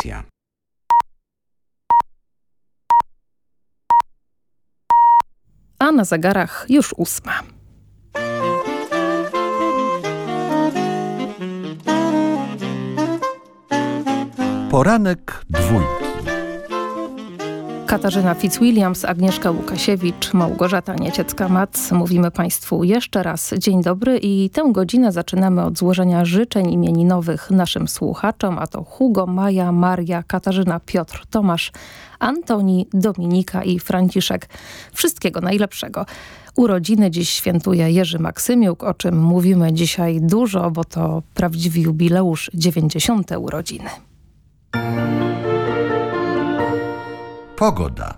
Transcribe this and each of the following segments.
audycja. A na zegarach już ósma. Poranek dwójki. Katarzyna Fitzwilliams, Agnieszka Łukasiewicz, Małgorzata Nieciecka-Mac. Mówimy Państwu jeszcze raz dzień dobry i tę godzinę zaczynamy od złożenia życzeń imieninowych naszym słuchaczom, a to Hugo, Maja, Maria, Katarzyna, Piotr, Tomasz, Antoni, Dominika i Franciszek. Wszystkiego najlepszego. Urodziny dziś świętuje Jerzy Maksymiuk, o czym mówimy dzisiaj dużo, bo to prawdziwy jubileusz 90. urodziny. Pogoda.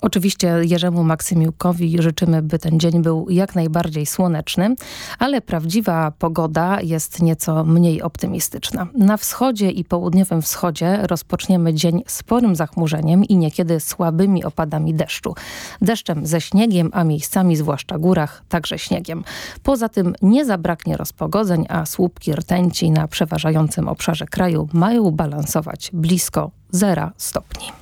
Oczywiście Jerzemu Maksymiukowi życzymy, by ten dzień był jak najbardziej słoneczny, ale prawdziwa pogoda jest nieco mniej optymistyczna. Na wschodzie i południowym wschodzie rozpoczniemy dzień sporym zachmurzeniem i niekiedy słabymi opadami deszczu. Deszczem ze śniegiem, a miejscami, zwłaszcza górach, także śniegiem. Poza tym nie zabraknie rozpogodzeń, a słupki rtęci na przeważającym obszarze kraju mają balansować blisko zera stopni.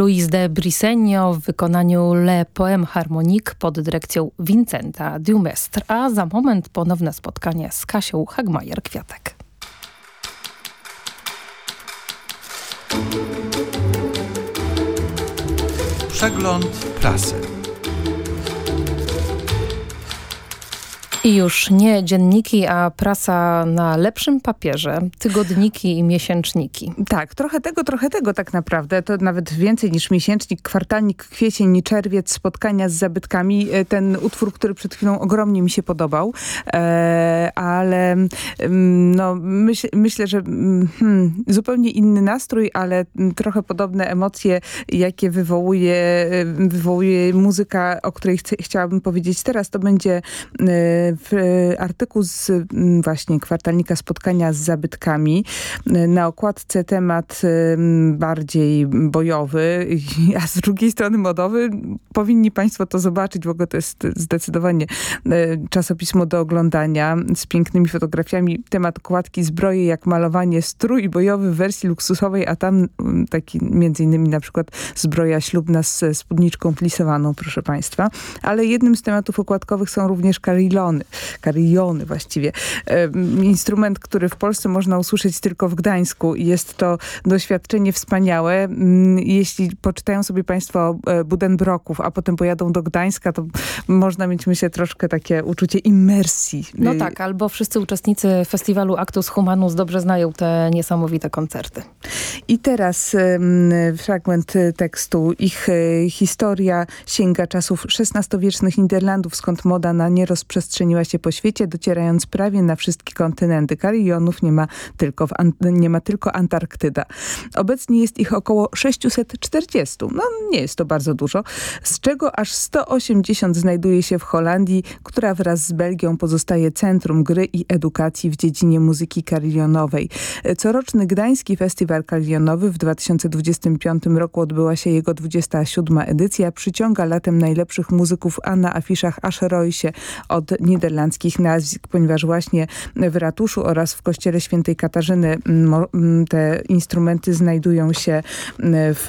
Luis de Brisegno w wykonaniu Le Poème Harmonique pod dyrekcją Vincenta Dumestre, a za moment ponowne spotkanie z Kasią Hagmajer-Kwiatek. Przegląd prasy. I już nie dzienniki, a prasa na lepszym papierze, tygodniki i miesięczniki. Tak, trochę tego, trochę tego tak naprawdę. To nawet więcej niż miesięcznik, kwartalnik, kwiecień, czerwiec, spotkania z zabytkami. E, ten utwór, który przed chwilą ogromnie mi się podobał, e, ale mm, no, myśl, myślę, że mm, hmm, zupełnie inny nastrój, ale trochę podobne emocje, jakie wywołuje, e, wywołuje muzyka, o której chcę, chciałabym powiedzieć teraz. To będzie w artykuł z mm, właśnie kwartalnika spotkania z zabytkami. Na okładce temat bardziej bojowy, a z drugiej strony modowy. Powinni Państwo to zobaczyć, ogóle to jest zdecydowanie e, czasopismo do oglądania z pięknymi fotografiami. Temat okładki zbroje jak malowanie strój bojowy w wersji luksusowej, a tam taki między innymi na przykład zbroja ślubna z spódniczką plisowaną, proszę Państwa. Ale jednym z tematów okładkowych są również karillony karillony właściwie. Instrument, który w Polsce można usłyszeć tylko w Gdańsku i jest to doświadczenie wspaniałe. Mm, jeśli poczytają sobie Państwo e, Budenbroków, a potem pojadą do Gdańska, to można mieć, myślę, troszkę takie uczucie immersji. No tak, albo wszyscy uczestnicy festiwalu Actus Humanus dobrze znają te niesamowite koncerty. I teraz fragment tekstu. Ich e, historia sięga czasów XVI-wiecznych Niderlandów, skąd moda na nie rozprzestrzeniła się po świecie, docierając prawie na wszystkie kontynenty. Karionów nie ma tylko, w, nie ma tylko Antarktyda. Obecnie jest ich około 640. No nie jest to bardzo dużo, z czego aż 180 znajduje się w Holandii, która wraz z Belgią pozostaje centrum gry i edukacji w dziedzinie muzyki karionowej. Coroczny Gdański Festiwal Karionowy w 2025 roku odbyła się jego 27. edycja. Przyciąga latem najlepszych muzyków, a na afiszach aż roi się od niderlandzkich nazwisk, ponieważ właśnie w ratuszu oraz w kościele świętej Katarzyny mm, mm, te instrumenty znajdują się mm, w,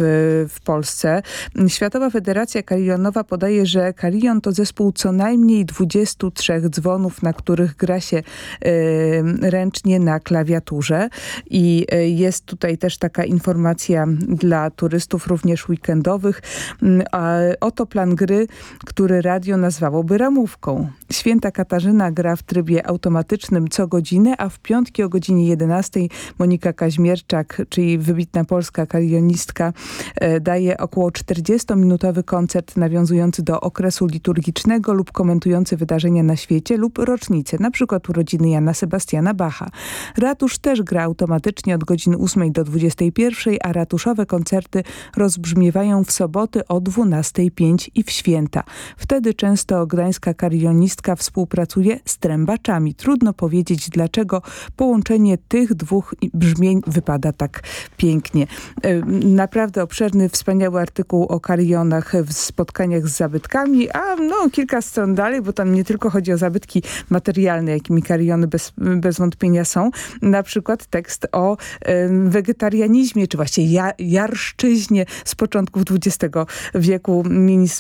w Polsce. Światowa Federacja Karilionowa podaje, że karilion to zespół co najmniej 23 dzwonów, na których gra się ręcznie na klawiaturze i y, jest tutaj też taka informacja dla turystów również weekendowych. Oto plan gry, który radio nazwałoby ramówką. Święta Katarzyna gra w trybie automatycznym co godzinę, a w piątki o godzinie 11 Monika Kaźmierczak, czyli wybitna polska karionistka, e, daje około 40-minutowy koncert nawiązujący do okresu liturgicznego lub komentujący wydarzenia na świecie lub rocznice, na przykład urodziny Jana Sebastiana Bacha. Ratusz też gra automatycznie od godziny 8 do 21, a ratuszowe koncerty rozbrzmiewają w soboty o 12.05 i w święta. Wtedy często gdańska karionistka współpracuje z trębaczami. Trudno powiedzieć, dlaczego połączenie tych dwóch brzmień wypada tak pięknie. Naprawdę obszerny, wspaniały artykuł o karionach w spotkaniach z zabytkami, a no kilka stron dalej, bo tam nie tylko chodzi o zabytki materialne, jakimi kariony bez, bez wątpienia są. Na przykład tekst o wegetarianizmie, czy właściwie ja, jarszczyźnie z początków XX wieku,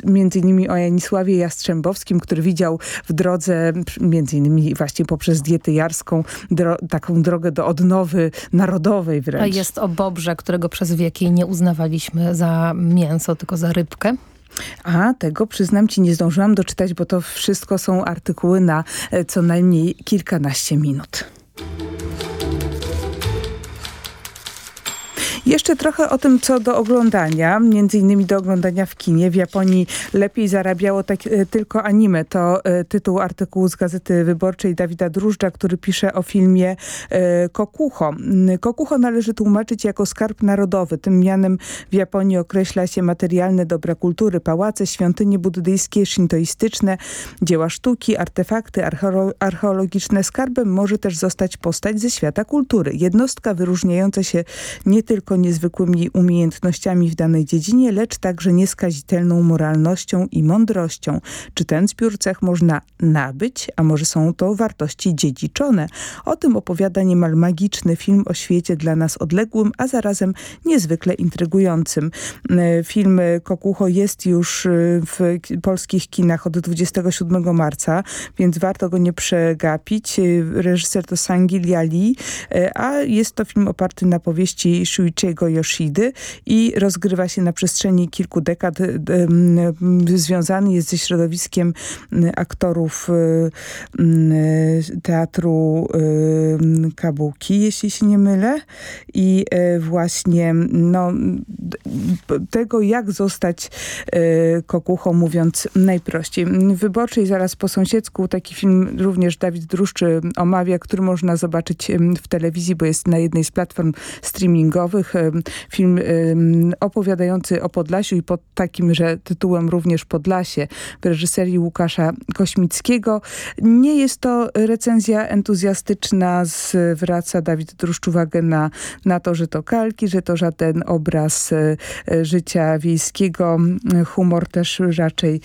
między innymi o Janisławie Jastrzębowskim, który widział w drodze, między innymi właśnie poprzez dietę jarską, dro taką drogę do odnowy narodowej wręcz. A jest o bobrze, którego przez wieki nie uznawaliśmy za mięso, tylko za rybkę. A, tego przyznam ci nie zdążyłam doczytać, bo to wszystko są artykuły na e, co najmniej kilkanaście minut. Jeszcze trochę o tym, co do oglądania, między innymi do oglądania w kinie. W Japonii lepiej zarabiało tak, e, tylko anime. To e, tytuł artykułu z Gazety Wyborczej Dawida Drużdża, który pisze o filmie e, Kokucho. Kokucho należy tłumaczyć jako skarb narodowy. Tym mianem w Japonii określa się materialne dobra kultury, pałace, świątynie buddyjskie, shintoistyczne, dzieła sztuki, artefakty archeologiczne. Skarbem może też zostać postać ze świata kultury. Jednostka wyróżniająca się nie tylko niezwykłymi umiejętnościami w danej dziedzinie, lecz także nieskazitelną moralnością i mądrością. Czy ten zbiór cech można nabyć, a może są to wartości dziedziczone? O tym opowiada niemal magiczny film o świecie dla nas odległym, a zarazem niezwykle intrygującym. E, film Kokucho jest już e, w polskich kinach od 27 marca, więc warto go nie przegapić. E, reżyser to Sangil Lee, a jest to film oparty na powieści Shuichi Ichigo Yoshidy i rozgrywa się na przestrzeni kilku dekad. Związany jest ze środowiskiem aktorów teatru Kabuki, jeśli się nie mylę. I właśnie no, tego, jak zostać kokuchą, mówiąc najprościej. Wyborczej zaraz po sąsiedzku taki film również Dawid Druszczy omawia, który można zobaczyć w telewizji, bo jest na jednej z platform streamingowych. Film opowiadający o Podlasiu i pod takim, że tytułem również Podlasie w reżyserii Łukasza Kośmickiego. Nie jest to recenzja entuzjastyczna, zwraca Dawid Druszcz uwagę na, na to, że to kalki, że to żaden obraz e, życia wiejskiego. Humor też raczej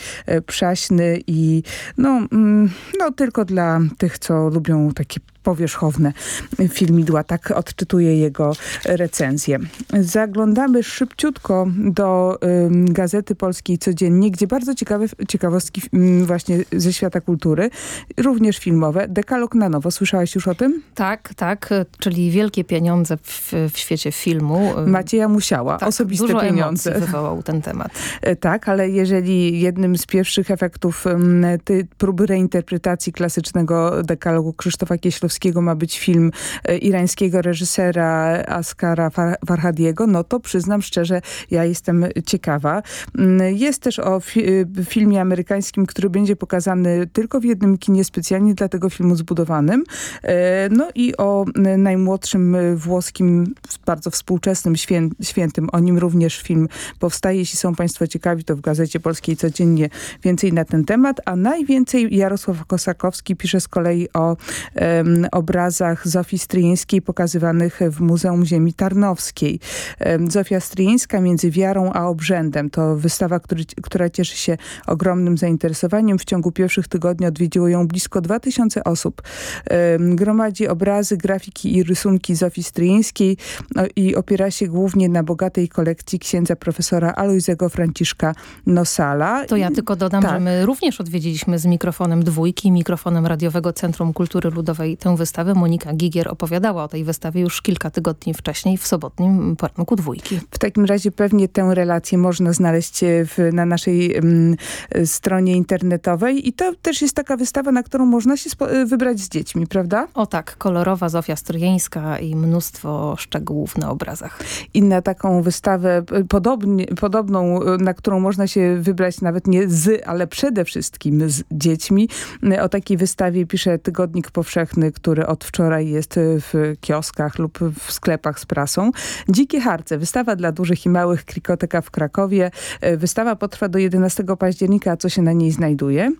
przaśny i no, mm, no tylko dla tych, co lubią takie powierzchowne filmidła. Tak odczytuję jego recenzję. Zaglądamy szybciutko do um, Gazety Polskiej Codziennie, gdzie bardzo ciekawe ciekawostki um, właśnie ze świata kultury, również filmowe. Dekalog na nowo. Słyszałaś już o tym? Tak, tak. Czyli wielkie pieniądze w, w świecie filmu. Macieja Musiała. Tak, osobiste dużo pieniądze. wywołał ten temat. E, tak, ale jeżeli jednym z pierwszych efektów ty, próby reinterpretacji klasycznego dekalogu Krzysztofa Kieślowskiego ma być film e, irańskiego reżysera Askara Farhadiego, no to przyznam szczerze, ja jestem ciekawa. Mm, jest też o fi e, filmie amerykańskim, który będzie pokazany tylko w jednym kinie, specjalnie dla tego filmu zbudowanym. E, no i o najmłodszym włoskim, bardzo współczesnym świę świętym. O nim również film powstaje. Jeśli są Państwo ciekawi, to w Gazecie Polskiej codziennie więcej na ten temat. A najwięcej Jarosław Kosakowski pisze z kolei o um, obrazach Zofii Stryjeńskiej pokazywanych w Muzeum Ziemi Tarnowskiej. Zofia Stryjeńska między wiarą a obrzędem to wystawa, który, która cieszy się ogromnym zainteresowaniem. W ciągu pierwszych tygodni odwiedziło ją blisko 2000 osób. Gromadzi obrazy, grafiki i rysunki Zofii Stryjeńskiej no, i opiera się głównie na bogatej kolekcji księdza profesora Alojzego Franciszka Nosala. To ja tylko dodam, tak. że my również odwiedziliśmy z mikrofonem dwójki, mikrofonem Radiowego Centrum Kultury Ludowej tę wystawę. Monika Gigier opowiadała o tej wystawie już kilka tygodni wcześniej w sobotnim poranku dwójki. W takim razie pewnie tę relację można znaleźć e, w, na naszej um, stronie internetowej i to też jest taka wystawa, na którą można się e, wybrać z dziećmi, prawda? O tak, kolorowa Zofia Stryjeńska i mnóstwo szczegółów na obrazach. I na taką wystawę podobnie, podobną, na którą można się wybrać nawet nie z, ale przede wszystkim z dziećmi. O takiej wystawie pisze Tygodnik Powszechny, który od wczoraj jest w kioskach lub w sklepach z prasą. Dzikie harce, wystawa dla dużych i małych, Krikoteka w Krakowie. E, wystawa potrwa do 11 października, co się na niej znajduje?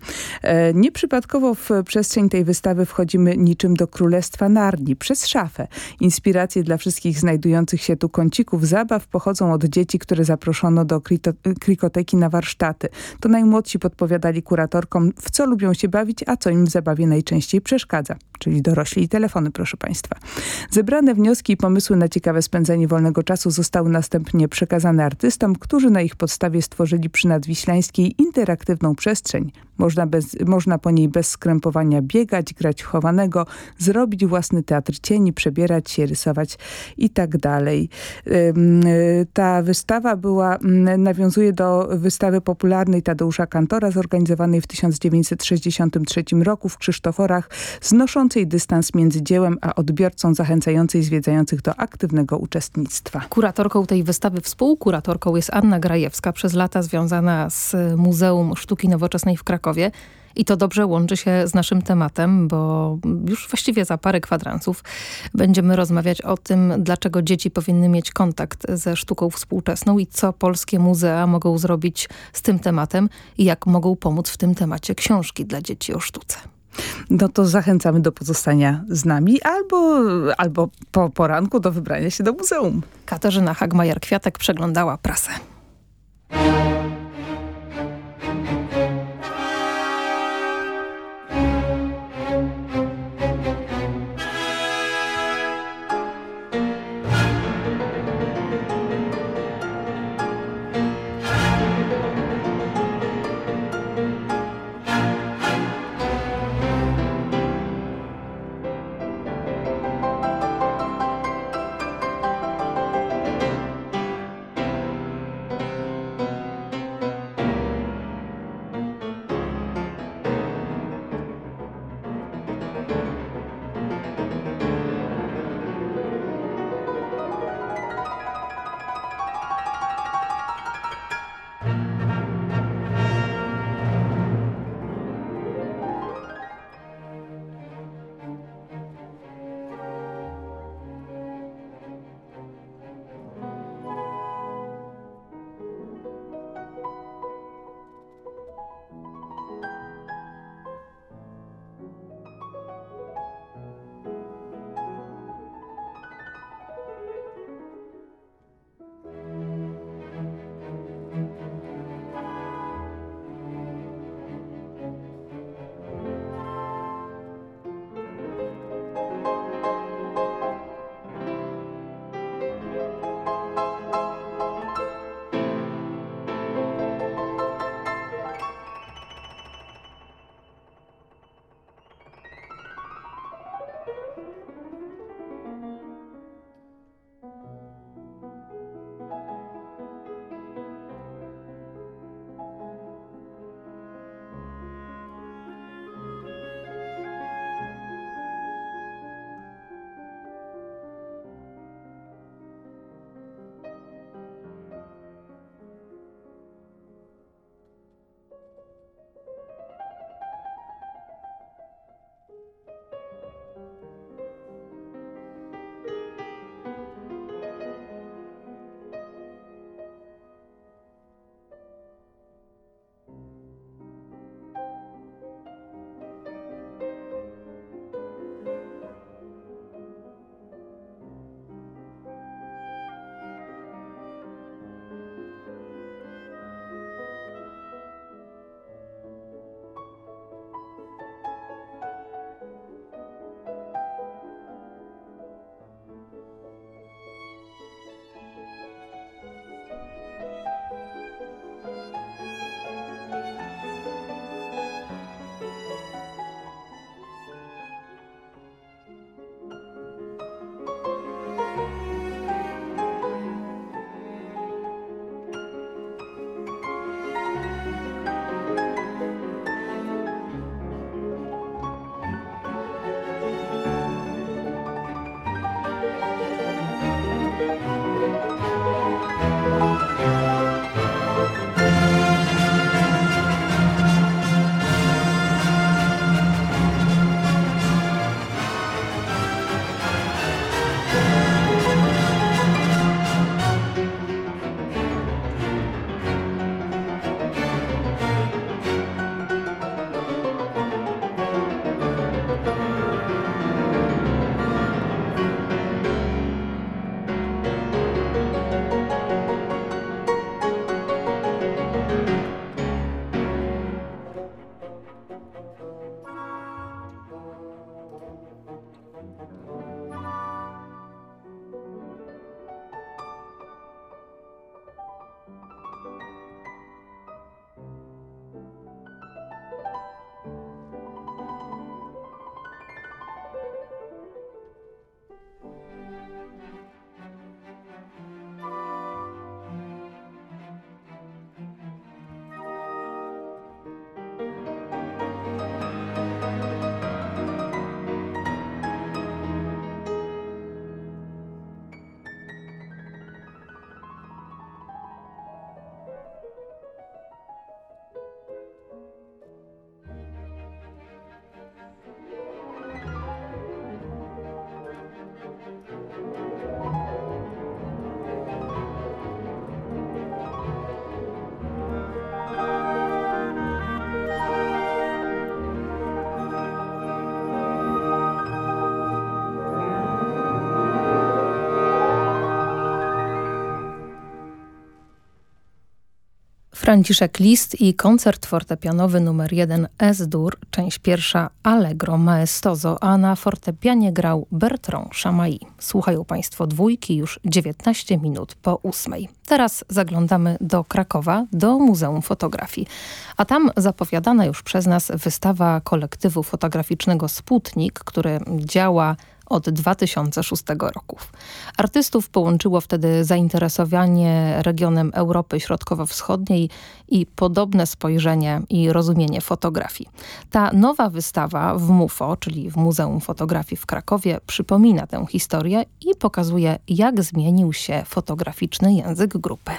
E, nieprzypadkowo w przestrzeń tej wystawy wchodzimy niczym do Królestwa Narni, przez szafę. Inspiracje dla wszystkich znajdujących się tu kącików zabaw pochodzą od dzieci, które zaproszono do Krikoteki na warsztaty. To najmłodsi podpowiadali kuratorkom, w co lubią się bawić, a co im w zabawie najczęściej przeszkadza czyli dorośli i telefony, proszę Państwa. Zebrane wnioski i pomysły na ciekawe spędzenie wolnego czasu zostały następnie przekazane artystom, którzy na ich podstawie stworzyli przy Nadwiślańskiej interaktywną przestrzeń. Można, bez, można po niej bez skrępowania biegać, grać chowanego, zrobić własny teatr cieni, przebierać się, rysować i tak dalej. Ta wystawa była, nawiązuje do wystawy popularnej Tadeusza Kantora zorganizowanej w 1963 roku w Krzysztoforach, znoszącej dystans między dziełem a odbiorcą, zachęcającej zwiedzających do aktywnego uczestnictwa. Kuratorką tej wystawy, współkuratorką jest Anna Grajewska, przez lata związana z Muzeum Sztuki Nowoczesnej w Krakowie. I to dobrze łączy się z naszym tematem, bo już właściwie za parę kwadransów będziemy rozmawiać o tym, dlaczego dzieci powinny mieć kontakt ze sztuką współczesną i co polskie muzea mogą zrobić z tym tematem i jak mogą pomóc w tym temacie książki dla dzieci o sztuce no to zachęcamy do pozostania z nami albo, albo po poranku do wybrania się do muzeum. Katarzyna Hagmajer-Kwiatek przeglądała prasę. Franciszek List i koncert fortepianowy numer 1 S-dur, część pierwsza Allegro Maestoso, a na fortepianie grał Bertrand Chamailly. Słuchają Państwo dwójki już 19 minut po ósmej. Teraz zaglądamy do Krakowa, do Muzeum Fotografii. A tam zapowiadana już przez nas wystawa kolektywu fotograficznego Sputnik, który działa od 2006 roku. Artystów połączyło wtedy zainteresowanie regionem Europy Środkowo-Wschodniej i podobne spojrzenie i rozumienie fotografii. Ta nowa wystawa w MUFO, czyli w Muzeum Fotografii w Krakowie, przypomina tę historię i pokazuje, jak zmienił się fotograficzny język grupy.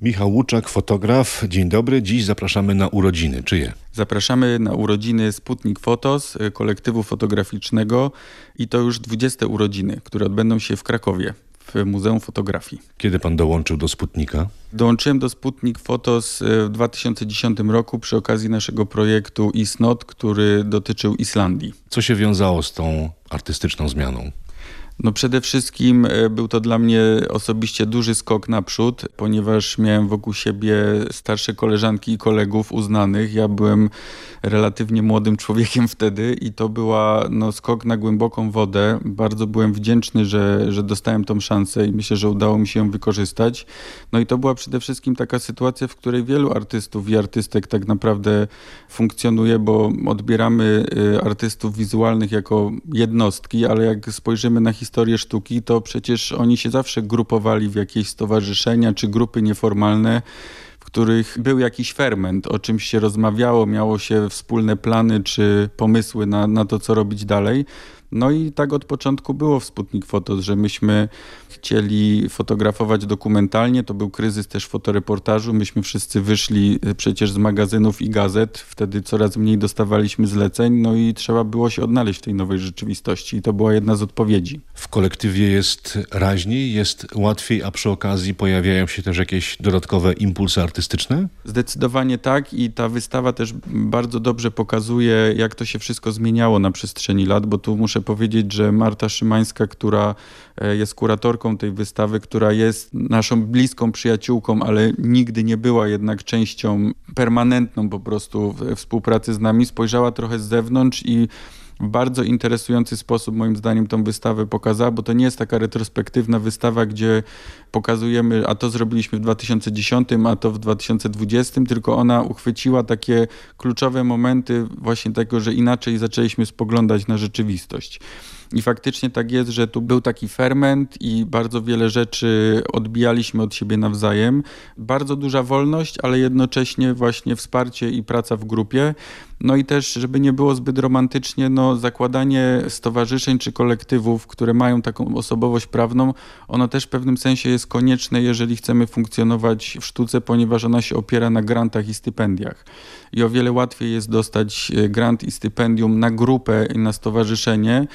Michał Łuczak, fotograf. Dzień dobry. Dziś zapraszamy na urodziny. Czyje? Zapraszamy na urodziny Sputnik Fotos, y, kolektywu fotograficznego i to już 20 urodziny, które odbędą się w Krakowie w Muzeum Fotografii. Kiedy pan dołączył do Sputnika? Dołączyłem do Sputnik Fotos y, w 2010 roku przy okazji naszego projektu ISNOT, który dotyczył Islandii. Co się wiązało z tą artystyczną zmianą? No przede wszystkim e, był to dla mnie osobiście duży skok naprzód, ponieważ miałem wokół siebie starsze koleżanki i kolegów uznanych. Ja byłem relatywnie młodym człowiekiem wtedy i to była no, skok na głęboką wodę. Bardzo byłem wdzięczny, że, że dostałem tą szansę i myślę, że udało mi się ją wykorzystać. No i to była przede wszystkim taka sytuacja, w której wielu artystów i artystek tak naprawdę funkcjonuje, bo odbieramy e, artystów wizualnych jako jednostki, ale jak spojrzymy na historię, historię sztuki, to przecież oni się zawsze grupowali w jakieś stowarzyszenia czy grupy nieformalne, w których był jakiś ferment, o czymś się rozmawiało, miało się wspólne plany czy pomysły na, na to, co robić dalej. No i tak od początku było w Sputnik Fotos, że myśmy chcieli fotografować dokumentalnie. To był kryzys też fotoreportażu. Myśmy wszyscy wyszli e, przecież z magazynów i gazet. Wtedy coraz mniej dostawaliśmy zleceń, no i trzeba było się odnaleźć w tej nowej rzeczywistości. I to była jedna z odpowiedzi. W kolektywie jest raźniej, jest łatwiej, a przy okazji pojawiają się też jakieś dodatkowe impulsy artystyczne? Zdecydowanie tak i ta wystawa też bardzo dobrze pokazuje, jak to się wszystko zmieniało na przestrzeni lat, bo tu muszę powiedzieć, że Marta Szymańska, która e, jest kuratorką tej wystawy, która jest naszą bliską przyjaciółką, ale nigdy nie była jednak częścią permanentną po prostu współpracy z nami, spojrzała trochę z zewnątrz i w bardzo interesujący sposób moim zdaniem tą wystawę pokazała, bo to nie jest taka retrospektywna wystawa, gdzie pokazujemy, a to zrobiliśmy w 2010, a to w 2020, tylko ona uchwyciła takie kluczowe momenty właśnie tego, że inaczej zaczęliśmy spoglądać na rzeczywistość. I faktycznie tak jest, że tu był taki ferment i bardzo wiele rzeczy odbijaliśmy od siebie nawzajem. Bardzo duża wolność, ale jednocześnie właśnie wsparcie i praca w grupie. No i też, żeby nie było zbyt romantycznie, no zakładanie stowarzyszeń czy kolektywów, które mają taką osobowość prawną, ono też w pewnym sensie jest konieczne, jeżeli chcemy funkcjonować w sztuce, ponieważ ona się opiera na grantach i stypendiach. I o wiele łatwiej jest dostać e, grant i stypendium na grupę i na stowarzyszenie,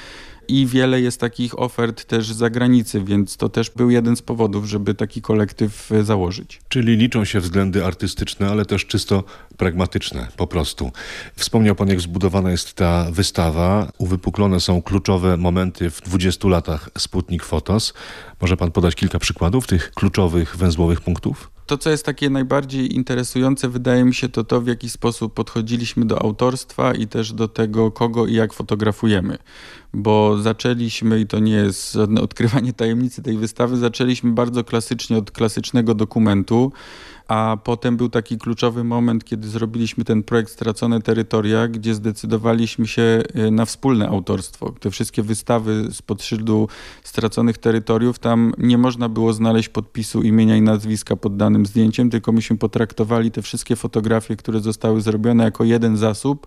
i wiele jest takich ofert też z zagranicy, więc to też był jeden z powodów, żeby taki kolektyw e, założyć. Czyli liczą się względy artystyczne, ale też czysto pragmatyczne po prostu. Wspomniał Pan, jak zbudowana jest ta wystawa. Uwypuklone są kluczowe momenty w 20 latach Sputnik Fotos. Może Pan podać kilka przykładów tych kluczowych, węzłowych punktów? To, co jest takie najbardziej interesujące, wydaje mi się, to to, w jaki sposób podchodziliśmy do autorstwa i też do tego, kogo i jak fotografujemy. Bo zaczęliśmy, i to nie jest żadne odkrywanie tajemnicy tej wystawy, zaczęliśmy bardzo klasycznie od klasycznego dokumentu a potem był taki kluczowy moment, kiedy zrobiliśmy ten projekt Stracone Terytoria, gdzie zdecydowaliśmy się y, na wspólne autorstwo. Te wszystkie wystawy z podszyldu Straconych Terytoriów, tam nie można było znaleźć podpisu imienia i nazwiska pod danym zdjęciem, tylko myśmy potraktowali te wszystkie fotografie, które zostały zrobione jako jeden zasób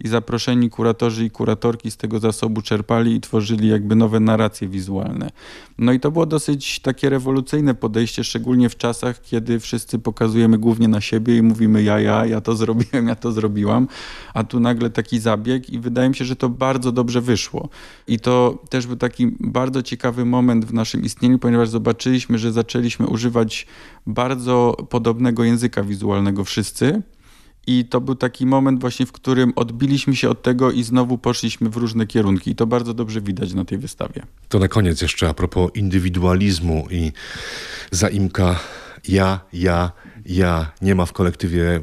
i zaproszeni kuratorzy i kuratorki z tego zasobu czerpali i tworzyli jakby nowe narracje wizualne. No i to było dosyć takie rewolucyjne podejście, szczególnie w czasach, kiedy wszyscy pokazywali pokazujemy głównie na siebie i mówimy ja, ja, ja to zrobiłem, ja to zrobiłam, a tu nagle taki zabieg i wydaje mi się, że to bardzo dobrze wyszło. I to też był taki bardzo ciekawy moment w naszym istnieniu, ponieważ zobaczyliśmy, że zaczęliśmy używać bardzo podobnego języka wizualnego wszyscy, i to był taki moment właśnie, w którym odbiliśmy się od tego i znowu poszliśmy w różne kierunki. I to bardzo dobrze widać na tej wystawie. To na koniec jeszcze a propos indywidualizmu i zaimka ja, ja ja nie ma w kolektywie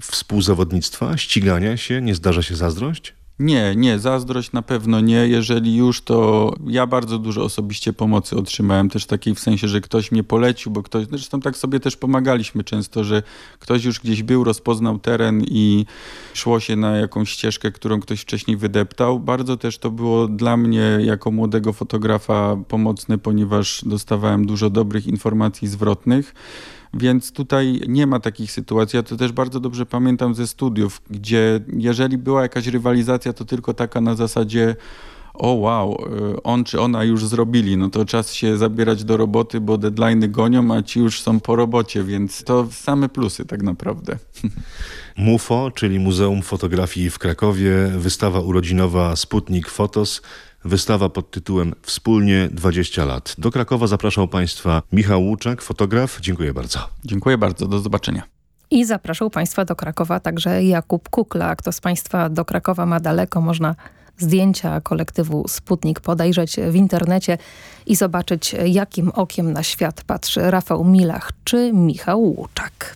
współzawodnictwa, ścigania się, nie zdarza się zazdrość? Nie, nie, zazdrość na pewno nie. Jeżeli już, to ja bardzo dużo osobiście pomocy otrzymałem, też takiej w sensie, że ktoś mnie polecił, bo ktoś, zresztą tak sobie też pomagaliśmy często, że ktoś już gdzieś był, rozpoznał teren i szło się na jakąś ścieżkę, którą ktoś wcześniej wydeptał. Bardzo też to było dla mnie jako młodego fotografa pomocne, ponieważ dostawałem dużo dobrych informacji zwrotnych. Więc tutaj nie ma takich sytuacji. Ja to też bardzo dobrze pamiętam ze studiów, gdzie jeżeli była jakaś rywalizacja, to tylko taka na zasadzie o wow, y, on czy ona już zrobili, no to czas się zabierać do roboty, bo deadline'y gonią, a ci już są po robocie, więc to same plusy tak naprawdę. MUFO, czyli Muzeum Fotografii w Krakowie, wystawa urodzinowa Sputnik Fotos, Wystawa pod tytułem Wspólnie 20 lat. Do Krakowa zapraszał Państwa Michał Łuczak, fotograf. Dziękuję bardzo. Dziękuję bardzo. Do zobaczenia. I zapraszał Państwa do Krakowa także Jakub Kukla. Kto z Państwa do Krakowa ma daleko, można zdjęcia kolektywu Sputnik podejrzeć w internecie i zobaczyć, jakim okiem na świat patrzy Rafał Milach czy Michał Łuczak.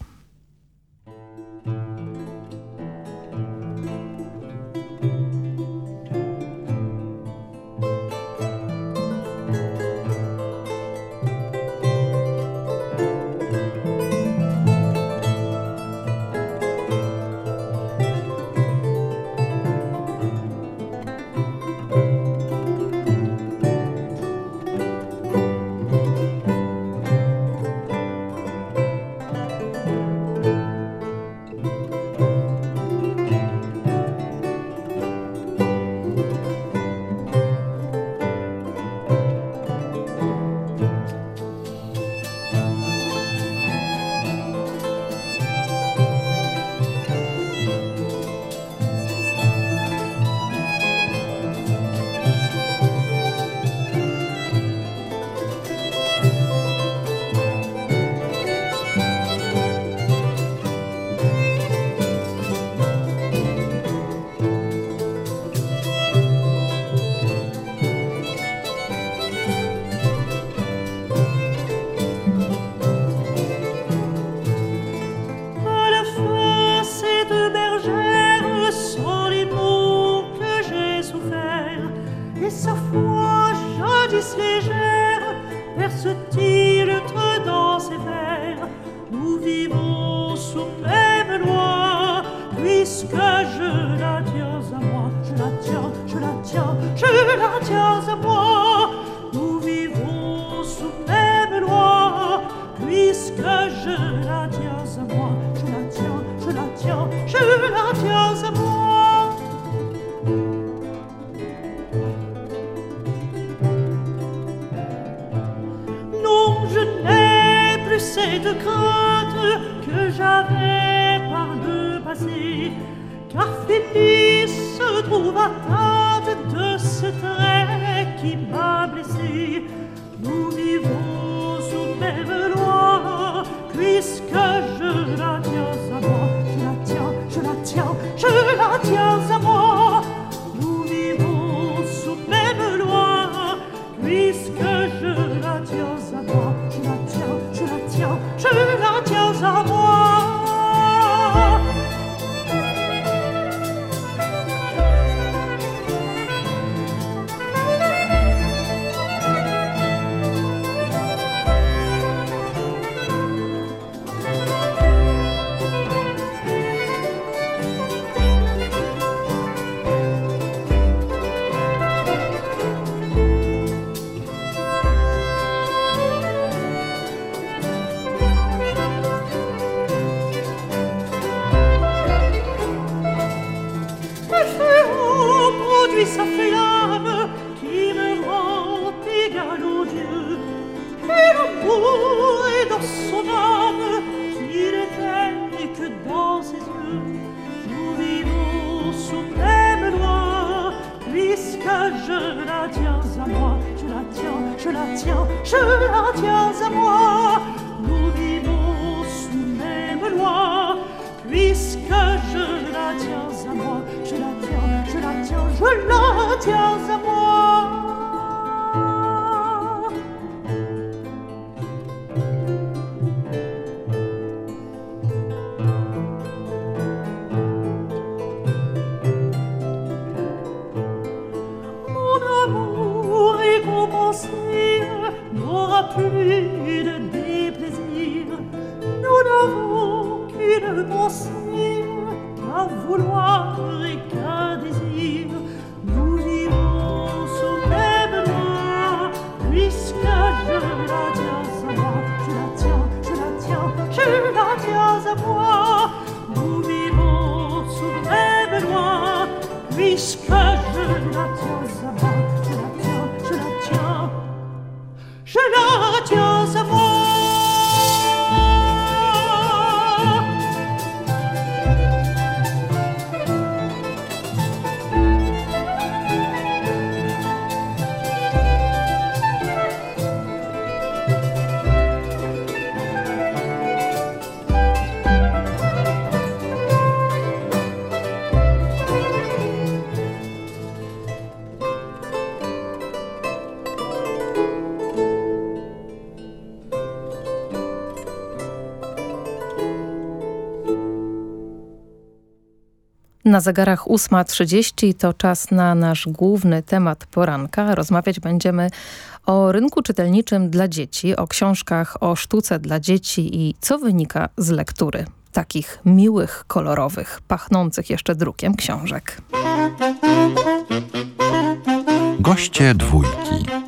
Na zegarach 8.30 to czas na nasz główny temat poranka. Rozmawiać będziemy o rynku czytelniczym dla dzieci, o książkach o sztuce dla dzieci i co wynika z lektury takich miłych, kolorowych, pachnących jeszcze drukiem książek. Goście dwójki.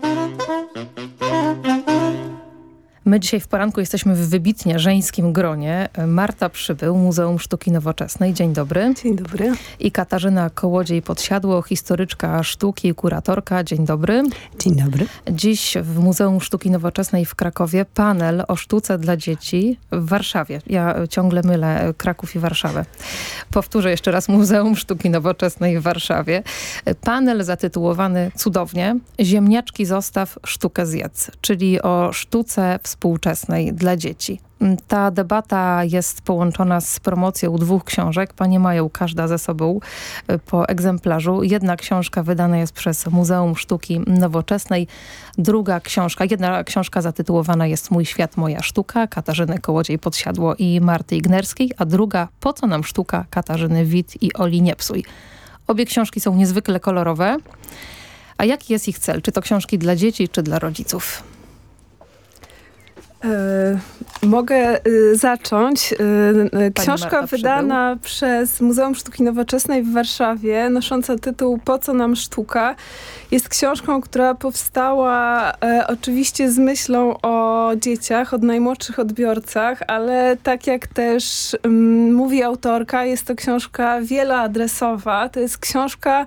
My dzisiaj w poranku jesteśmy w wybitnie żeńskim gronie. Marta Przybył, Muzeum Sztuki Nowoczesnej. Dzień dobry. Dzień dobry. I Katarzyna Kołodziej-Podsiadło, historyczka sztuki i kuratorka. Dzień dobry. Dzień dobry. Dziś w Muzeum Sztuki Nowoczesnej w Krakowie panel o sztuce dla dzieci w Warszawie. Ja ciągle mylę Kraków i Warszawę. Powtórzę jeszcze raz Muzeum Sztuki Nowoczesnej w Warszawie. Panel zatytułowany cudownie Ziemniaczki zostaw, sztukę zjedz, czyli o sztuce współczesnej dla dzieci. Ta debata jest połączona z promocją dwóch książek. Panie mają każda ze sobą po egzemplarzu. Jedna książka wydana jest przez Muzeum Sztuki Nowoczesnej. Druga książka, jedna książka zatytułowana jest Mój świat, moja sztuka Katarzyny Kołodziej-Podsiadło i Marty Ignerskiej, a druga Po co nam sztuka Katarzyny Wit i Oli Niepsuj. Obie książki są niezwykle kolorowe. A jaki jest ich cel? Czy to książki dla dzieci, czy dla rodziców? E, mogę y, zacząć. Y, książka wydana przez Muzeum Sztuki Nowoczesnej w Warszawie, nosząca tytuł Po co nam sztuka, jest książką, która powstała e, oczywiście z myślą o dzieciach, od najmłodszych odbiorcach, ale tak jak też mm, mówi autorka, jest to książka wieloadresowa. To jest książka,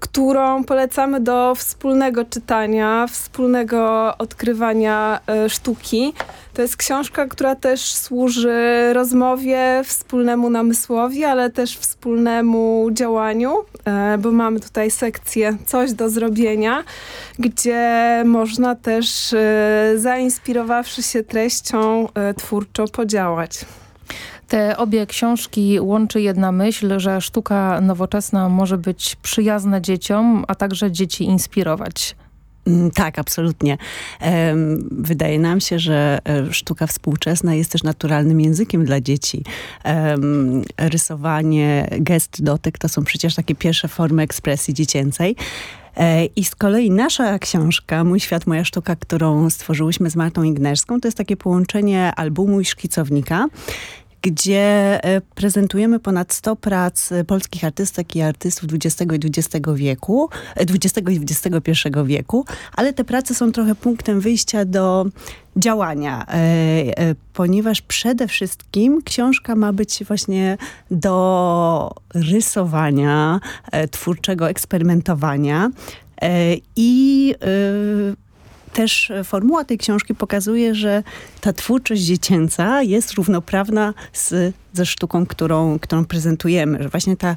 którą polecamy do wspólnego czytania, wspólnego odkrywania e, sztuki. To jest książka, która też służy rozmowie, wspólnemu namysłowi, ale też wspólnemu działaniu, e, bo mamy tutaj sekcję Coś do zrobienia, gdzie można też e, zainspirowawszy się treścią e, twórczo podziałać. Te obie książki łączy jedna myśl, że sztuka nowoczesna może być przyjazna dzieciom, a także dzieci inspirować. Mm, tak, absolutnie. Wydaje nam się, że e, sztuka współczesna jest też naturalnym językiem dla dzieci. Rysowanie, gest, dotyk to są przecież takie pierwsze formy ekspresji dziecięcej. E, I z kolei nasza książka, Mój świat, moja sztuka, którą stworzyłyśmy z Martą Ignerską, to jest takie połączenie albumu i szkicownika gdzie e, prezentujemy ponad 100 prac e, polskich artystek i artystów XX i XX wieku, XX e, i XXI wieku, ale te prace są trochę punktem wyjścia do działania, ponieważ przede wszystkim książka ma być właśnie do rysowania, twórczego eksperymentowania i też formuła tej książki pokazuje, że ta twórczość dziecięca jest równoprawna z, ze sztuką, którą, którą prezentujemy. Że właśnie ta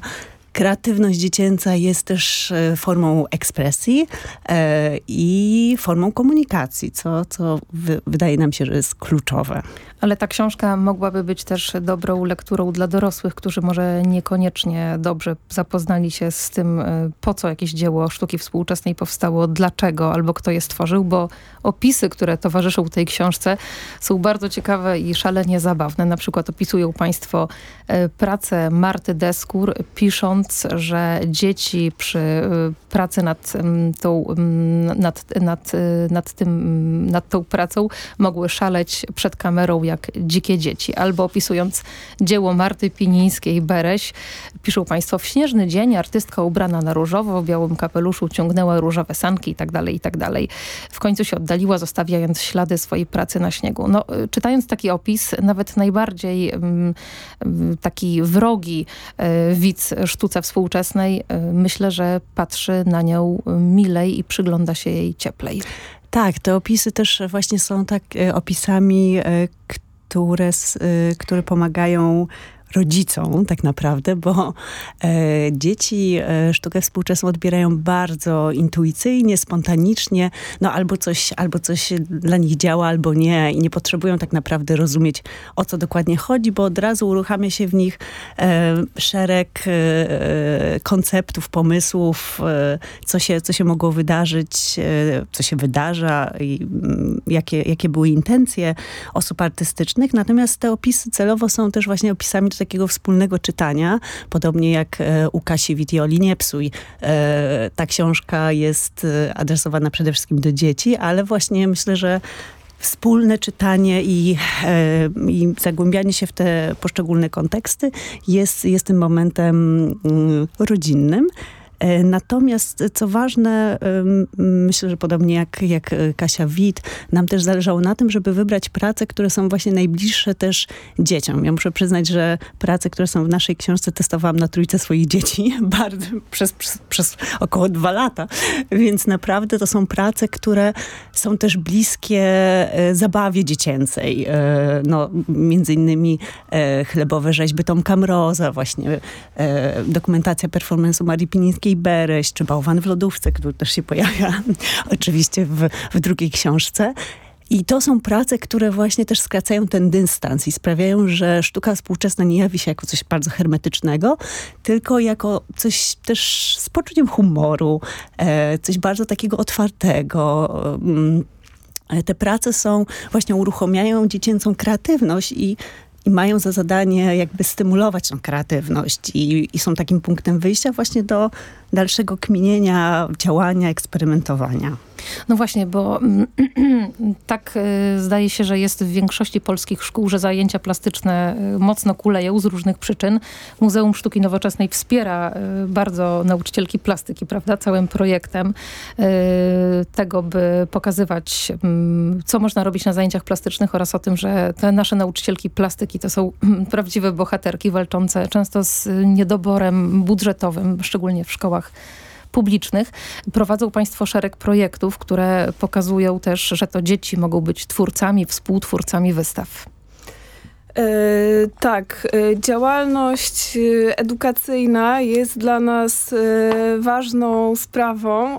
kreatywność dziecięca jest też e, formą ekspresji e, i formą komunikacji, co, co wydaje nam się, że jest kluczowe. Ale ta książka mogłaby być też dobrą lekturą dla dorosłych, którzy może niekoniecznie dobrze zapoznali się z tym, e, po co jakieś dzieło sztuki współczesnej powstało, dlaczego albo kto je stworzył, bo opisy, które towarzyszą tej książce są bardzo ciekawe i szalenie zabawne. Na przykład opisują państwo pracę Marty Deskur, pisząc że dzieci przy y, pracy nad, tą, nad, nad, nad, tym, nad tą pracą mogły szaleć przed kamerą jak dzikie dzieci. Albo opisując dzieło Marty Pinińskiej-Bereś, piszą państwo, w śnieżny dzień artystka ubrana na różowo, w białym kapeluszu ciągnęła różowe sanki i tak dalej, i tak. W końcu się oddaliła, zostawiając ślady swojej pracy na śniegu. No, czytając taki opis, nawet najbardziej taki wrogi widz sztuce współczesnej, e, myślę, że patrzy na nią milej i przygląda się jej cieplej. Tak, te opisy też właśnie są tak e, opisami, które, które pomagają rodzicom tak naprawdę, bo e, dzieci e, sztukę współczesną odbierają bardzo intuicyjnie, spontanicznie, no albo coś, albo coś dla nich działa, albo nie i nie potrzebują tak naprawdę rozumieć, o co dokładnie chodzi, bo od razu uruchamia się w nich e, szereg e, konceptów, pomysłów, e, co, się, co się mogło wydarzyć, e, co się wydarza i mm, jakie, jakie były intencje osób artystycznych. Natomiast te opisy celowo są też właśnie opisami do takiego wspólnego czytania, podobnie jak e, u Kasi Witioli Nie psuj. E, ta książka jest e, adresowana przede wszystkim do dzieci, ale właśnie myślę, że wspólne czytanie i, i zagłębianie się w te poszczególne konteksty jest, jest tym momentem mm, rodzinnym. E, natomiast, co ważne, myślę, że podobnie jak, jak Kasia Wit, nam też zależało na tym, żeby wybrać prace, które są właśnie najbliższe też dzieciom. Ja muszę przyznać, że prace, które są w naszej książce testowałam na trójce swoich dzieci bardzo, przez, przez, przez około dwa lata. Więc naprawdę to są prace, które są też bliskie e, zabawie dziecięcej. E, no, między innymi chlebowe rzeźby Tomka Mroza, właśnie dokumentacja performance'u Marii Pinińskiej Maciej Bereś, czy Bałwan w lodówce, który też się pojawia oczywiście w, w drugiej książce. I to są prace, które właśnie też skracają ten dystans i sprawiają, że sztuka współczesna nie jawi się jako coś bardzo hermetycznego, tylko jako coś też z poczuciem humoru, e, coś bardzo takiego otwartego. E, te prace są, właśnie uruchamiają dziecięcą kreatywność i i mają za zadanie jakby stymulować tą kreatywność i, i są takim punktem wyjścia właśnie do dalszego kminienia, działania, eksperymentowania. No właśnie, bo tak y, zdaje się, że jest w większości polskich szkół, że zajęcia plastyczne y, mocno kuleją z różnych przyczyn. Muzeum Sztuki Nowoczesnej wspiera y, bardzo nauczycielki plastyki, prawda, całym projektem tego, by pokazywać, mm, co można robić na zajęciach plastycznych oraz o tym, że te nasze nauczycielki plastyki to są prawdziwe bohaterki walczące często z niedoborem budżetowym, szczególnie w szkołach publicznych. Prowadzą Państwo szereg projektów, które pokazują też, że to dzieci mogą być twórcami, współtwórcami wystaw. E, tak, e, działalność e, edukacyjna jest dla nas ważną sprawą.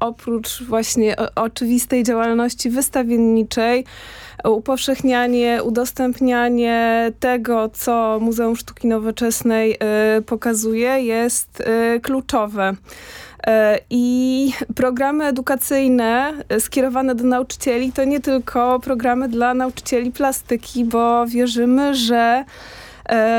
Oprócz właśnie oczywistej działalności wystawienniczej, upowszechnianie, udostępnianie tego, co Muzeum Sztuki Nowoczesnej pokazuje, jest kluczowe. E, I programy edukacyjne skierowane do nauczycieli to nie tylko programy dla nauczycieli plastyki, bo wierzymy, że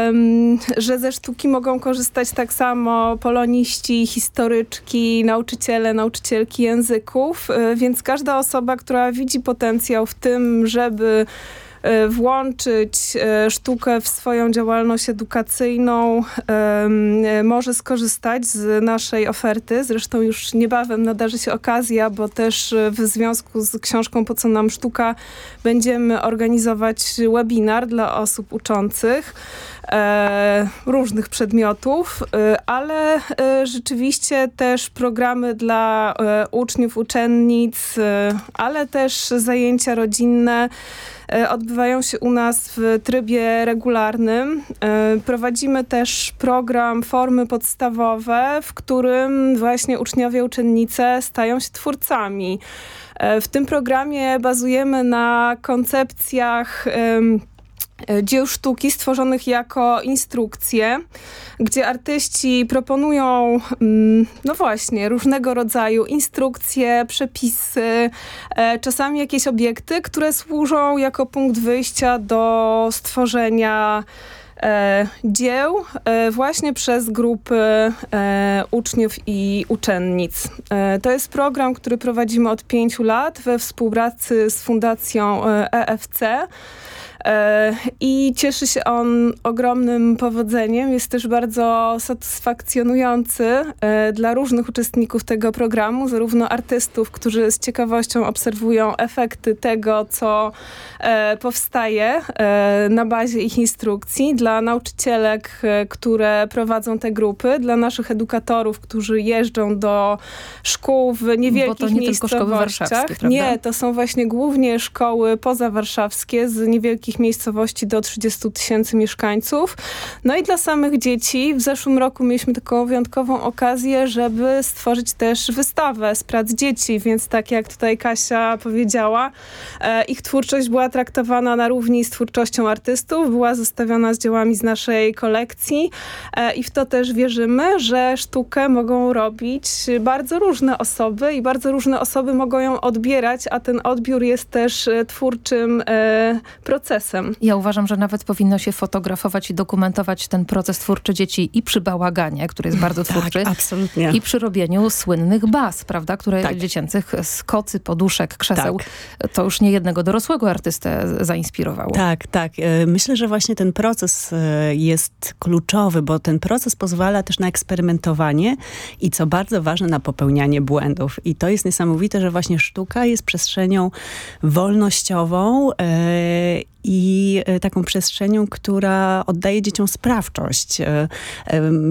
Um, że ze sztuki mogą korzystać tak samo poloniści, historyczki, nauczyciele, nauczycielki języków, e, więc każda osoba, która widzi potencjał w tym, żeby E, włączyć e, sztukę w swoją działalność edukacyjną, e, może skorzystać z naszej oferty. Zresztą już niebawem nadarzy się okazja, bo też w związku z książką Po co nam sztuka będziemy organizować webinar dla osób uczących różnych przedmiotów, ale rzeczywiście też programy dla uczniów, uczennic, ale też zajęcia rodzinne E, odbywają się u nas w trybie regularnym. E, prowadzimy też program Formy Podstawowe, w którym właśnie uczniowie, uczennice stają się twórcami. E, w tym programie bazujemy na koncepcjach E, dzieł sztuki stworzonych jako instrukcje, gdzie artyści proponują, mm, no właśnie, różnego rodzaju instrukcje, przepisy, e, czasami jakieś obiekty, które służą jako punkt wyjścia do stworzenia e, dzieł e, właśnie przez grupy e, uczniów i uczennic. E, to jest program, który prowadzimy od pięciu lat we współpracy z Fundacją e, EFC. E, I cieszy się on ogromnym powodzeniem. Jest też bardzo satysfakcjonujący e, dla różnych uczestników tego programu, zarówno artystów, którzy z ciekawością obserwują efekty tego, co e, powstaje na bazie ich instrukcji, dla nauczycielek, które prowadzą te grupy, dla naszych edukatorów, którzy jeżdżą do szkół w niewielkich nie tylko szkoły miejscowościach. warszawskie, prawda? Nie, to są właśnie głównie szkoły pozawarszawskie z niewielkich miejscowości do 30 tysięcy mieszkańców. No i dla samych dzieci w zeszłym roku mieliśmy taką wyjątkową okazję, żeby stworzyć też wystawę z prac dzieci, więc tak jak tutaj Kasia powiedziała, e, ich twórczość była traktowana na równi z twórczością artystów, była zestawiona z dziełami z naszej kolekcji e, i w to też wierzymy, że sztukę mogą robić bardzo różne osoby i bardzo różne osoby mogą ją odbierać, a ten odbiór jest też e, twórczym e, Ja uważam, że nawet powinno się fotografować i dokumentować ten proces twórczy dzieci i przy bałaganie, który jest bardzo twórczy, Tak, absolutnie. i przy robieniu słynnych baz, prawda, które Tak. dziecięcych z kocy, poduszek, krzeseł, Tak. to już nie jednego dorosłego artystę zainspirowało. Tak, tak. E, Myślę, że właśnie ten proces e, jest kluczowy, bo ten proces pozwala też na eksperymentowanie i co bardzo ważne, na popełnianie błędów. I to jest niesamowite, że właśnie sztuka jest przestrzenią wolnościową e, i e, taką przestrzenią, która oddaje dzieciom sprawczość. E,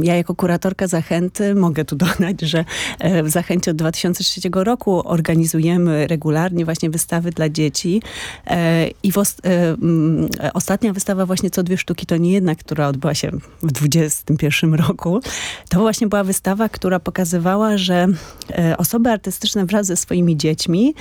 Ja jako kuratorka Zachęty mogę tu dodać, że e, w Zachęcie od 2003 roku organizujemy regularnie właśnie wystawy dla dzieci i mm, ostatnia wystawa właśnie Co dwie sztuki to nie jedna, która odbyła się w 2021 roku, to właśnie była wystawa, która pokazywała, że osoby artystyczne wraz ze swoimi dziećmi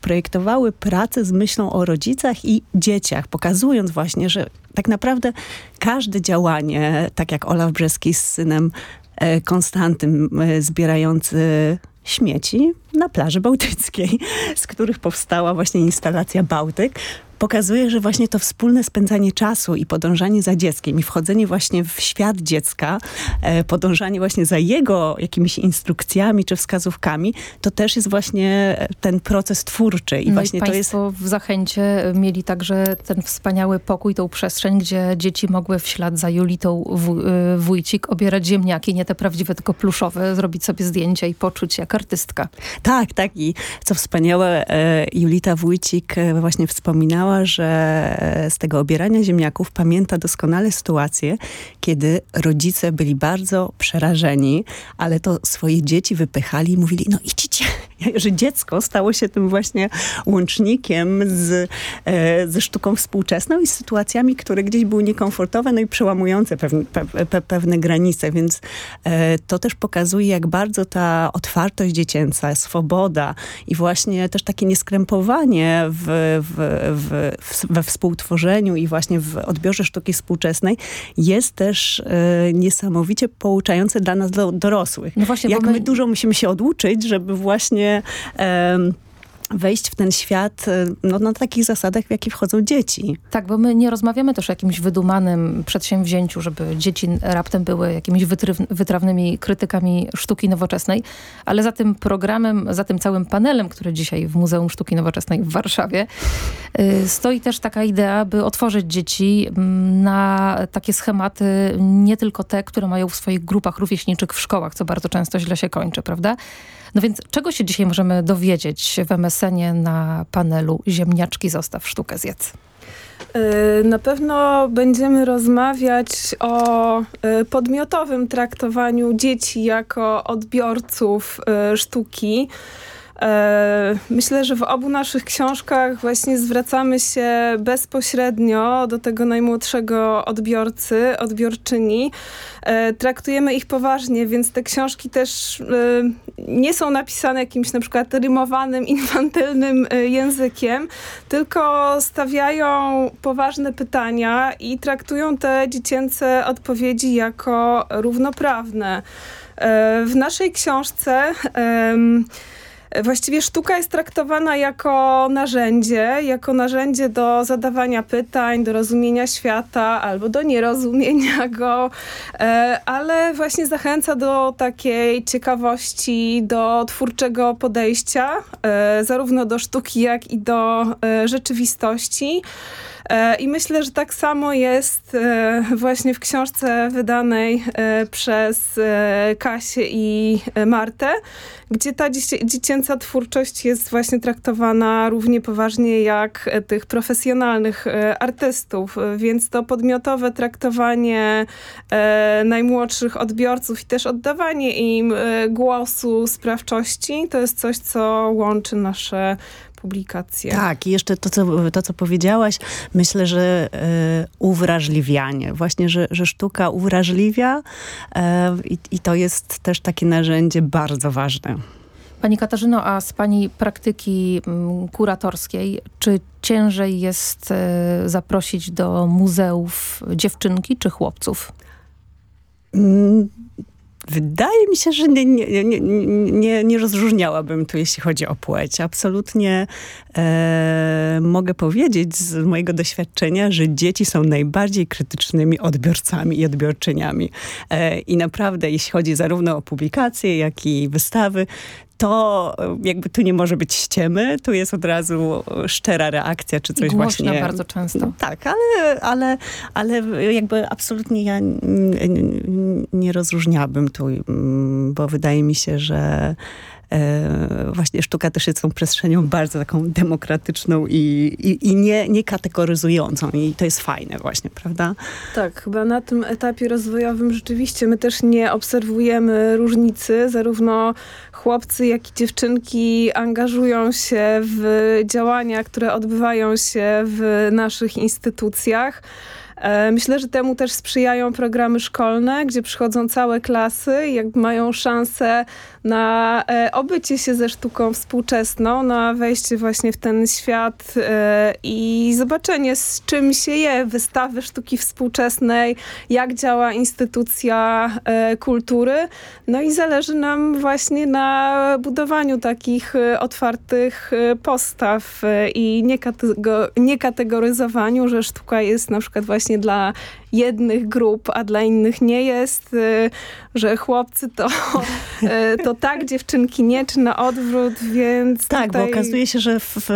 projektowały pracę z myślą o rodzicach i dzieciach, pokazując właśnie, że tak naprawdę każde działanie, tak jak Olaf Brzeski z synem e, Konstantym e, zbierający śmieci na plaży bałtyckiej, z których powstała właśnie instalacja Bałtyk, pokazuje, że właśnie to wspólne spędzanie czasu i podążanie za dzieckiem i wchodzenie właśnie w świat dziecka, e, podążanie właśnie za jego jakimiś instrukcjami czy wskazówkami, to też jest właśnie ten proces twórczy i no właśnie i to jest Państwo w Zachęcie mieli także ten wspaniały pokój, tą przestrzeń, gdzie dzieci mogły w ślad za Julitą y, Wójcik obierać ziemniaki, nie te prawdziwe, tylko pluszowe, zrobić sobie zdjęcia i poczuć się jak artystka. Tak, tak. I co wspaniałe, e, Julita Wójcik e, właśnie wspominała, że z tego obierania ziemniaków pamięta doskonale sytuację, kiedy rodzice byli bardzo przerażeni, ale to swoje dzieci wypychali i mówili, no idźcie, że dziecko stało się tym właśnie łącznikiem z, e, ze sztuką współczesną i z sytuacjami, które gdzieś były niekomfortowe, no i przełamujące pewne, pe, pe, pewne granice, więc e, to też pokazuje, jak bardzo ta otwartość dziecięca, swoboda i właśnie też takie nieskrępowanie w, w, w, w, we współtworzeniu i właśnie w odbiorze sztuki współczesnej jest też e, niesamowicie pouczające dla nas do, dorosłych. No właśnie, Jak bo my dużo musimy się oduczyć, żeby właśnie wejść w ten świat e, no, na takich zasadach, w jakie wchodzą dzieci. Tak, bo my nie rozmawiamy też o jakimś wydumanym przedsięwzięciu, żeby dzieci raptem były jakimiś wytrawnymi krytykami sztuki nowoczesnej, ale za tym programem, za tym całym panelem, który dzisiaj w Muzeum Sztuki Nowoczesnej w Warszawie, stoi też taka idea, by otworzyć dzieci mm, na takie schematy, nie tylko te, które mają w swoich grupach rówieśniczych w szkołach, co bardzo często źle się kończy, prawda? No więc czego się dzisiaj możemy dowiedzieć w MSN-ie na panelu Ziemniaczki zostaw sztukę zjedz? Y, Na pewno będziemy rozmawiać o y, podmiotowym traktowaniu dzieci jako odbiorców y, sztuki. E, Myślę, że w obu naszych książkach właśnie zwracamy się bezpośrednio do tego najmłodszego odbiorcy, odbiorczyni. E, Traktujemy ich poważnie, więc te książki też e, nie są napisane jakimś na przykład rymowanym, infantylnym językiem, tylko stawiają poważne pytania i traktują te dziecięce odpowiedzi jako równoprawne. W naszej książce Właściwie sztuka jest traktowana jako narzędzie, jako narzędzie do zadawania pytań, do rozumienia świata albo do nierozumienia go, e, ale właśnie zachęca do takiej ciekawości, do twórczego podejścia, e, zarówno do sztuki, jak i do e, rzeczywistości. E, I myślę, że tak samo jest e, właśnie w książce wydanej e, przez Kasię i Martę, gdzie ta dzieci dziecięca twórczość jest właśnie traktowana równie poważnie jak tych profesjonalnych artystów, więc to podmiotowe traktowanie najmłodszych odbiorców i też oddawanie im głosu sprawczości to jest coś, co łączy nasze publikacje. Tak, i jeszcze to, co, to, co powiedziałaś, myślę, że e, uwrażliwianie. Właśnie, że, że sztuka uwrażliwia e, i, i to jest też takie narzędzie bardzo ważne. Pani Katarzyno, a z pani praktyki mm, kuratorskiej, czy ciężej jest e, zaprosić do muzeów dziewczynki czy chłopców? Wydaje mi się, że nie, nie, nie, nie, nie rozróżniałabym tu, jeśli chodzi o płeć. Absolutnie e, mogę powiedzieć z mojego doświadczenia, że dzieci są najbardziej krytycznymi odbiorcami i odbiorczyniami. E, I naprawdę, jeśli chodzi zarówno o publikacje, jak i wystawy, to jakby tu nie może być ściemy, tu jest od razu szczera reakcja, czy coś głośna właśnie. bardzo często. Tak, ale, ale, ale jakby absolutnie ja nie, rozróżniałabym tu, mm, bo wydaje mi się, że właśnie sztuka też jest tą przestrzenią bardzo taką demokratyczną i, i, i nie, nie kategoryzującą i to jest fajne właśnie, prawda? Tak, chyba na tym etapie rozwojowym rzeczywiście my też nie obserwujemy różnicy. Zarówno chłopcy, jak i dziewczynki angażują się w działania, które odbywają się w naszych instytucjach. E, Myślę, że temu też sprzyjają programy szkolne, gdzie przychodzą całe klasy i jakby mają szansę na e, obycie się ze sztuką współczesną, na wejście właśnie w ten świat e, i zobaczenie z czym się je wystawy sztuki współczesnej, jak działa instytucja kultury. No i zależy nam właśnie na budowaniu takich otwartych postaw i niekatego- niekategoryzowaniu, że sztuka jest na przykład właśnie dla jednych grup, a dla innych nie jest, y, że chłopcy to, y, to tak, dziewczynki nie, czy na odwrót, więc Tak, tutaj... bo okazuje się, że w, w,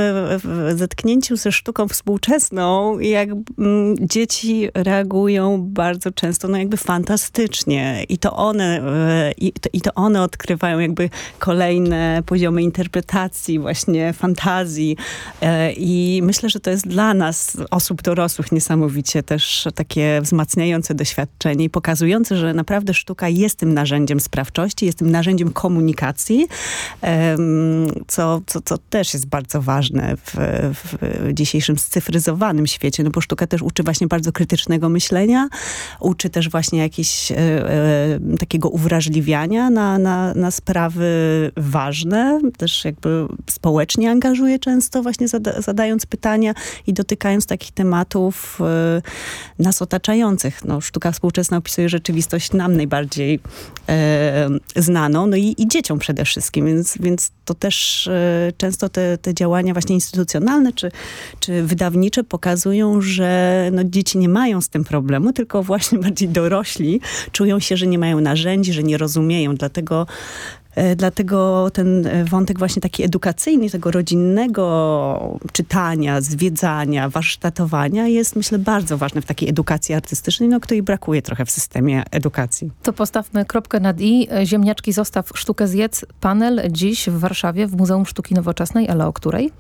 w zetknięciu ze sztuką współczesną jak mm, dzieci reagują bardzo często no jakby fantastycznie. I to one e, i to, i to one odkrywają jakby kolejne poziomy interpretacji, właśnie fantazji. I myślę, że to jest dla nas, osób dorosłych niesamowicie też takie wzmacniające doświadczenie i pokazujące, że naprawdę sztuka jest tym narzędziem sprawczości, jest tym narzędziem komunikacji, co, co, co też jest bardzo ważne w, w dzisiejszym scyfryzowanym świecie, no bo sztuka też uczy właśnie bardzo krytycznego myślenia, uczy też właśnie jakiegoś e, e, takiego uwrażliwiania na, na, na sprawy ważne, też jakby społecznie angażuje często właśnie zada, zadając pytania i dotykając takich tematów e, nas otaczających. No, sztuka współczesna opisuje rzeczywistość nam najbardziej e, znaną, no i, i dzieciom przede wszystkim, więc, więc to też e, często te, te działania właśnie instytucjonalne czy, czy wydawnicze pokazują, że no, dzieci nie mają z tym problemu, tylko właśnie bardziej dorośli czują się, że nie mają narzędzi, że nie rozumieją, dlatego Dlatego ten e, wątek właśnie taki edukacyjny, tego rodzinnego czytania, zwiedzania, warsztatowania jest myślę bardzo ważny w takiej edukacji artystycznej, no, której brakuje trochę w systemie edukacji. To postawmy kropkę nad i. Ziemniaczki zostaw, sztukę zjedz. Panel dziś w Warszawie w Muzeum Sztuki Nowoczesnej, ale o której?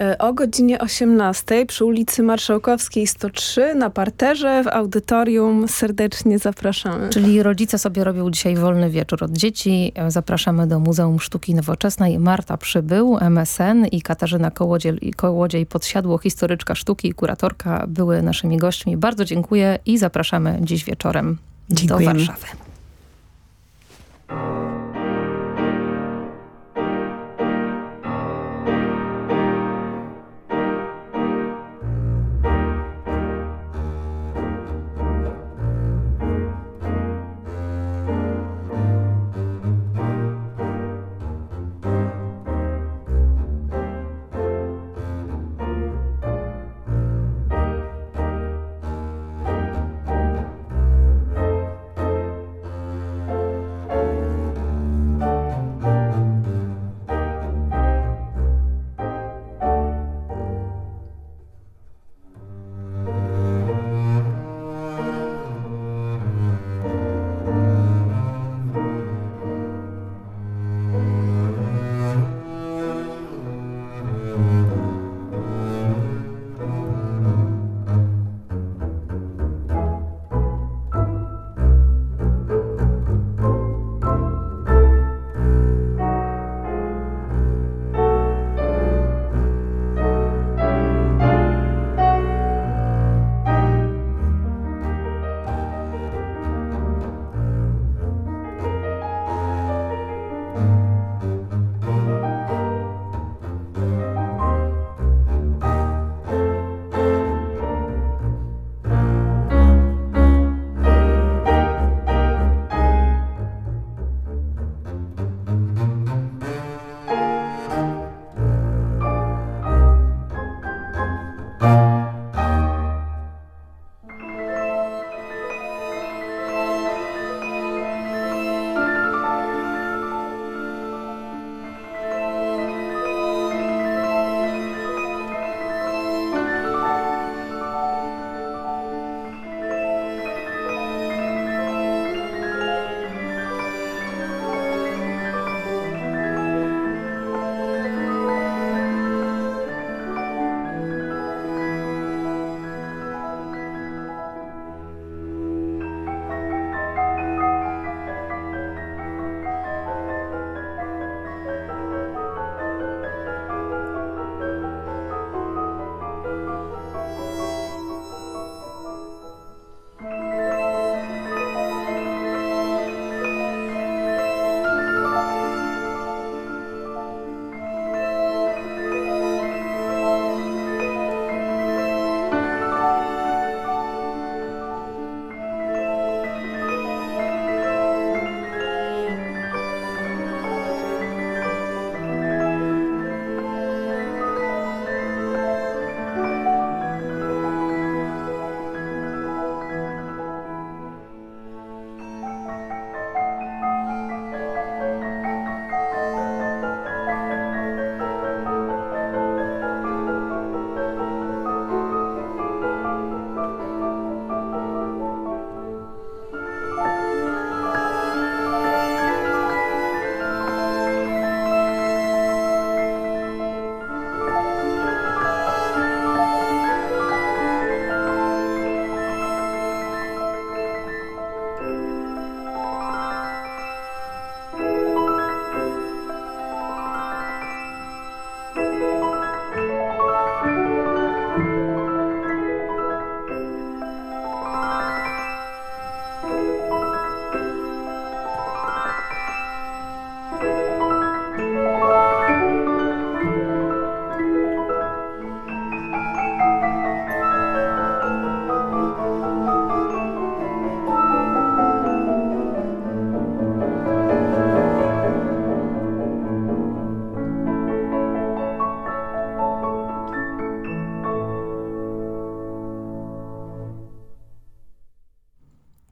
E, O godzinie 18 przy ulicy Marszałkowskiej 103 na parterze w audytorium serdecznie zapraszamy. Czyli rodzice sobie robią dzisiaj wolny wieczór od dzieci. Zapraszamy do Muzeum Sztuki Nowoczesnej. Marta Przybył, MSN i Katarzyna Kołodziej, Kołodziej Podsiadło, historyczka sztuki i kuratorka były naszymi gośćmi. Bardzo dziękuję i zapraszamy dziś wieczorem Dziękujemy. do Warszawy.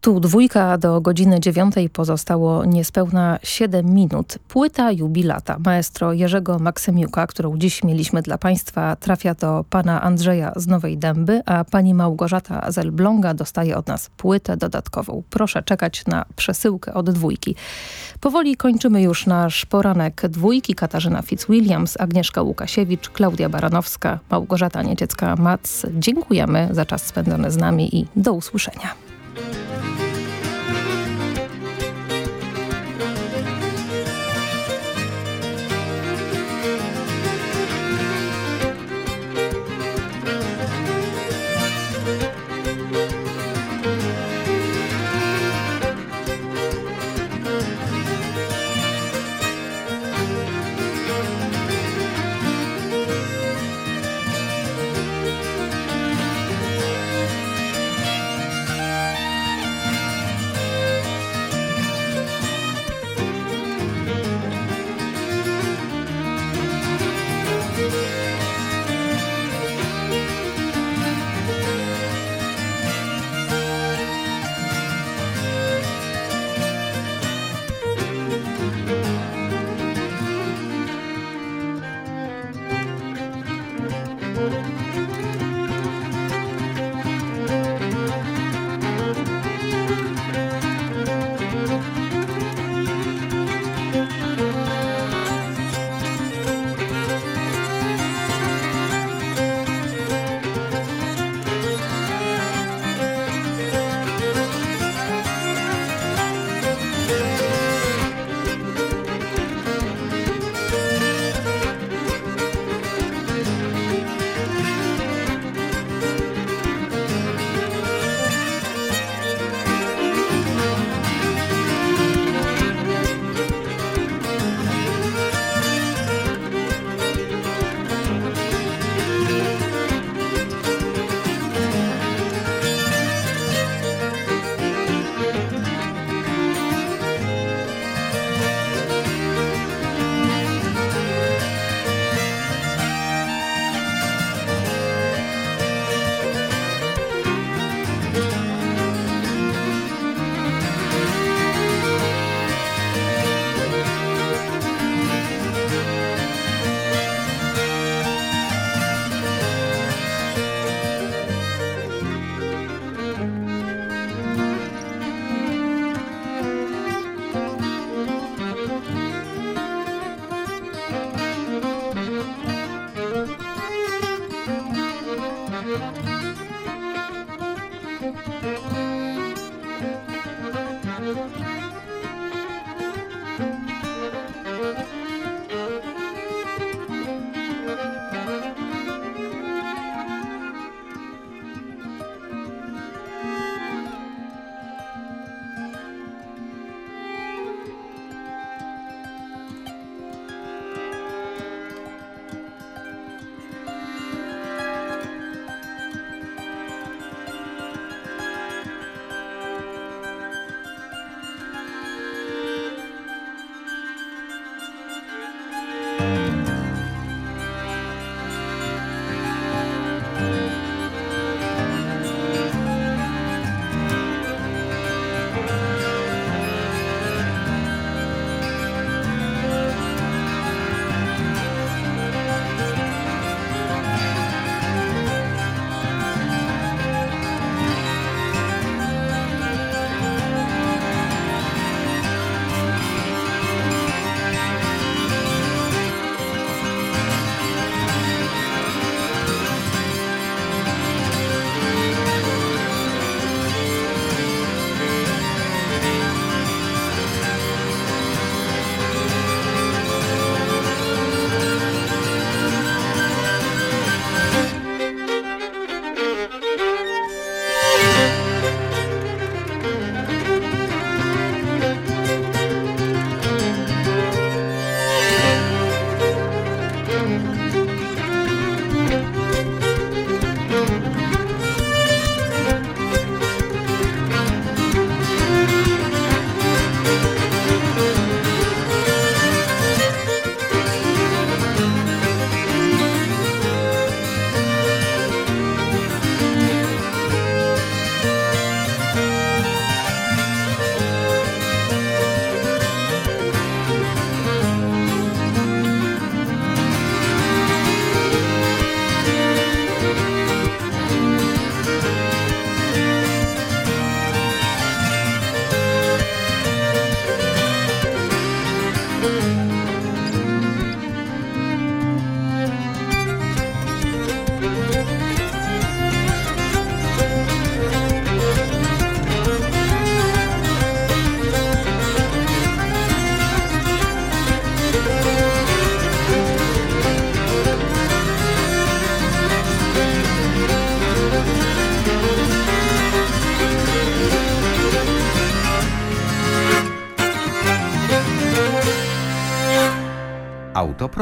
Tu dwójka do godziny dziewiątej pozostało niespełna 7 minut. Płyta jubilata maestro Jerzego Maksymiuka, którą dziś mieliśmy dla Państwa, trafia do pana Andrzeja z Nowej Dęby, a pani Małgorzata z Elbląga dostaje od nas płytę dodatkową. Proszę czekać na przesyłkę od dwójki. Powoli kończymy już nasz poranek dwójki. Katarzyna Fitzwilliams, Agnieszka Łukasiewicz, Klaudia Baranowska, Małgorzata Nieciecka-Mac. Dziękujemy za czas spędzony z nami i do usłyszenia.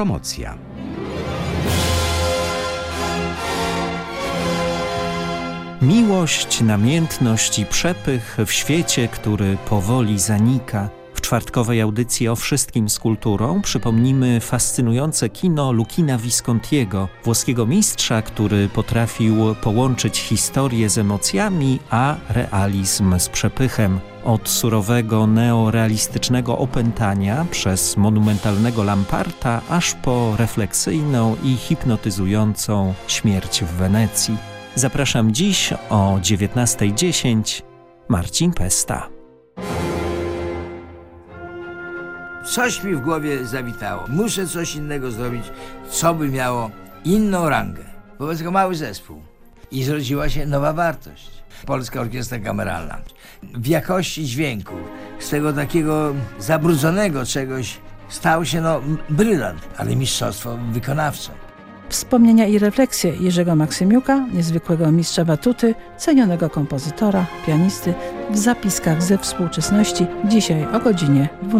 Autopromocja. Miłość, namiętność i przepych w świecie, który powoli zanika. Czwartkowej audycji o wszystkim z kulturą przypomnimy fascynujące kino Lukina Viscontiego, włoskiego mistrza, który potrafił połączyć historię z emocjami, a realizm z przepychem. Od surowego neorealistycznego opętania przez monumentalnego Lamparta, aż po refleksyjną i hipnotyzującą śmierć w Wenecji. Zapraszam dziś o 19.10. Marcin Pesta. Coś mi w głowie zawitało. Muszę coś innego zrobić, co by miało inną rangę. Wobec tego mały zespół. I zrodziła się nowa wartość. Polska Orkiestra Kameralna. W jakości dźwięku, z tego takiego zabrudzonego czegoś, stał się no brylant, ale mistrzostwo wykonawcze. Wspomnienia i refleksje Jerzego Maksymiuka, niezwykłego mistrza batuty, cenionego kompozytora, pianisty w zapiskach ze współczesności dzisiaj o godzinie 12.